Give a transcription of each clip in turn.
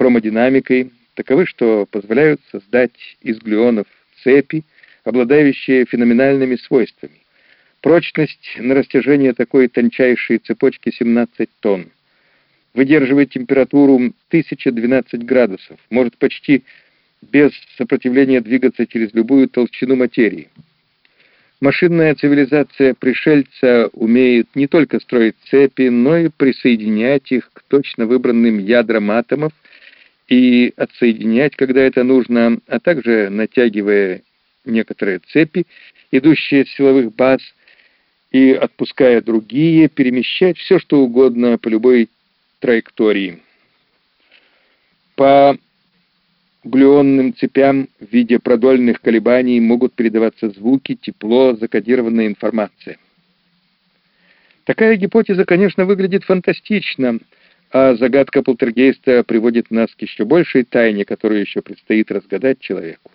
хромодинамикой таковы, что позволяют создать из глюонов цепи, обладающие феноменальными свойствами. Прочность на растяжение такой тончайшей цепочки 17 тонн. Выдерживает температуру 1012 градусов, может почти без сопротивления двигаться через любую толщину материи. Машинная цивилизация пришельца умеет не только строить цепи, но и присоединять их к точно выбранным ядрам атомов и отсоединять, когда это нужно, а также натягивая некоторые цепи, идущие с силовых баз, и, отпуская другие, перемещать все, что угодно по любой траектории. По глюонным цепям в виде продольных колебаний могут передаваться звуки, тепло, закодированная информация. Такая гипотеза, конечно, выглядит фантастично, а загадка полтергейста приводит нас к еще большей тайне, которую еще предстоит разгадать человеку.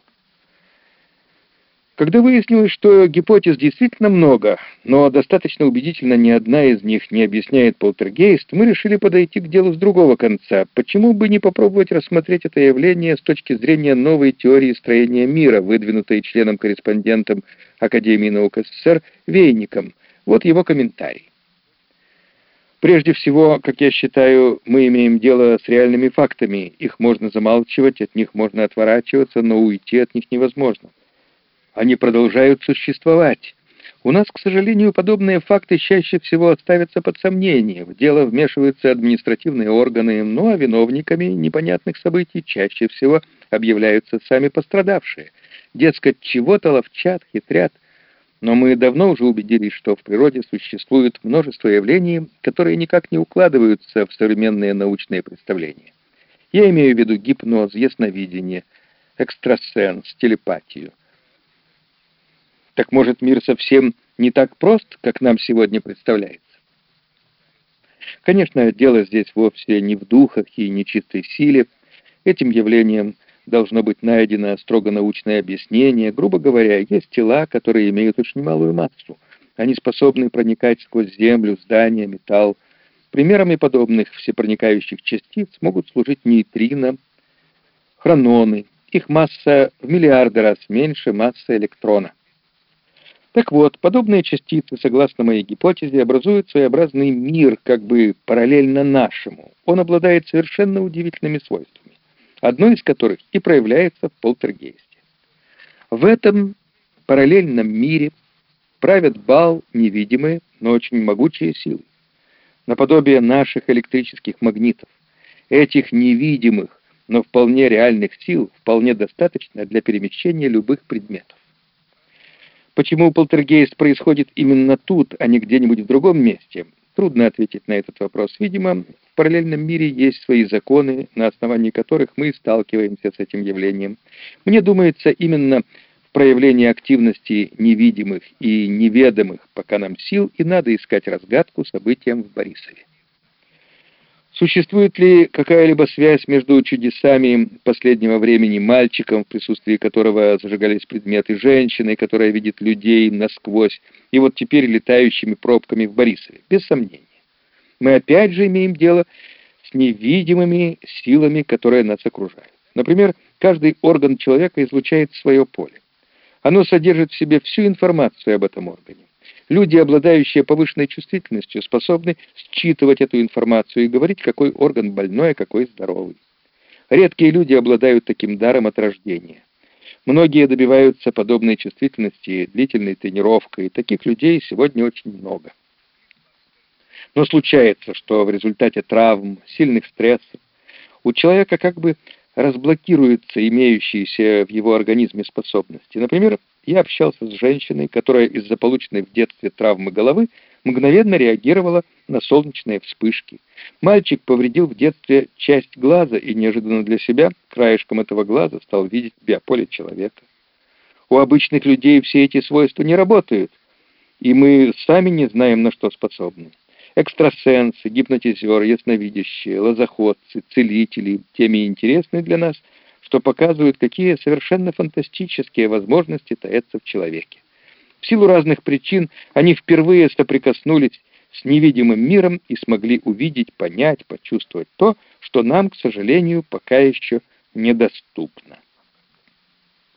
Когда выяснилось, что гипотез действительно много, но достаточно убедительно ни одна из них не объясняет полтергейст, мы решили подойти к делу с другого конца. Почему бы не попробовать рассмотреть это явление с точки зрения новой теории строения мира, выдвинутой членом-корреспондентом Академии наук СССР Вейником? Вот его комментарий. Прежде всего, как я считаю, мы имеем дело с реальными фактами. Их можно замалчивать, от них можно отворачиваться, но уйти от них невозможно. Они продолжают существовать. У нас, к сожалению, подобные факты чаще всего ставятся под сомнение. В дело вмешиваются административные органы, ну а виновниками непонятных событий чаще всего объявляются сами пострадавшие. Дескать, чего-то ловчат, хитрят. Но мы давно уже убедились, что в природе существует множество явлений, которые никак не укладываются в современные научные представления. Я имею в виду гипноз, ясновидение, экстрасенс, телепатию — так может мир совсем не так прост, как нам сегодня представляется? Конечно, дело здесь вовсе не в духах и нечистой силе. Этим явлением должно быть найдено строго научное объяснение. Грубо говоря, есть тела, которые имеют очень малую массу. Они способны проникать сквозь землю, здания, металл. Примерами подобных всепроникающих частиц могут служить нейтрино, хрононы. Их масса в миллиарды раз меньше массы электрона. Так вот, подобные частицы, согласно моей гипотезе, образуют своеобразный мир, как бы параллельно нашему. Он обладает совершенно удивительными свойствами, одно из которых и проявляется в полтергейсте. В этом параллельном мире правят бал невидимые, но очень могучие силы, наподобие наших электрических магнитов. Этих невидимых, но вполне реальных сил вполне достаточно для перемещения любых предметов. Почему полтергейст происходит именно тут, а не где-нибудь в другом месте? Трудно ответить на этот вопрос. Видимо, в параллельном мире есть свои законы, на основании которых мы сталкиваемся с этим явлением. Мне думается, именно в проявлении активности невидимых и неведомых пока нам сил и надо искать разгадку событиям в Борисове. Существует ли какая-либо связь между чудесами последнего времени мальчиком, в присутствии которого зажигались предметы, женщиной, которая видит людей насквозь, и вот теперь летающими пробками в Борисове? Без сомнения. Мы опять же имеем дело с невидимыми силами, которые нас окружают. Например, каждый орган человека излучает свое поле. Оно содержит в себе всю информацию об этом органе. Люди, обладающие повышенной чувствительностью, способны считывать эту информацию и говорить, какой орган больной, а какой здоровый. Редкие люди обладают таким даром от рождения. Многие добиваются подобной чувствительности длительной тренировкой, и таких людей сегодня очень много. Но случается, что в результате травм, сильных стрессов у человека как бы разблокируются имеющиеся в его организме способности. Например, я общался с женщиной, которая из-за полученной в детстве травмы головы мгновенно реагировала на солнечные вспышки. Мальчик повредил в детстве часть глаза и неожиданно для себя краешком этого глаза стал видеть биополе человека. У обычных людей все эти свойства не работают, и мы сами не знаем, на что способны. Экстрасенсы, гипнотизеры, ясновидящие, лозоходцы, целители, теми интересны для нас – что показывают, какие совершенно фантастические возможности таятся в человеке. В силу разных причин они впервые соприкоснулись с невидимым миром и смогли увидеть, понять, почувствовать то, что нам, к сожалению, пока еще недоступно.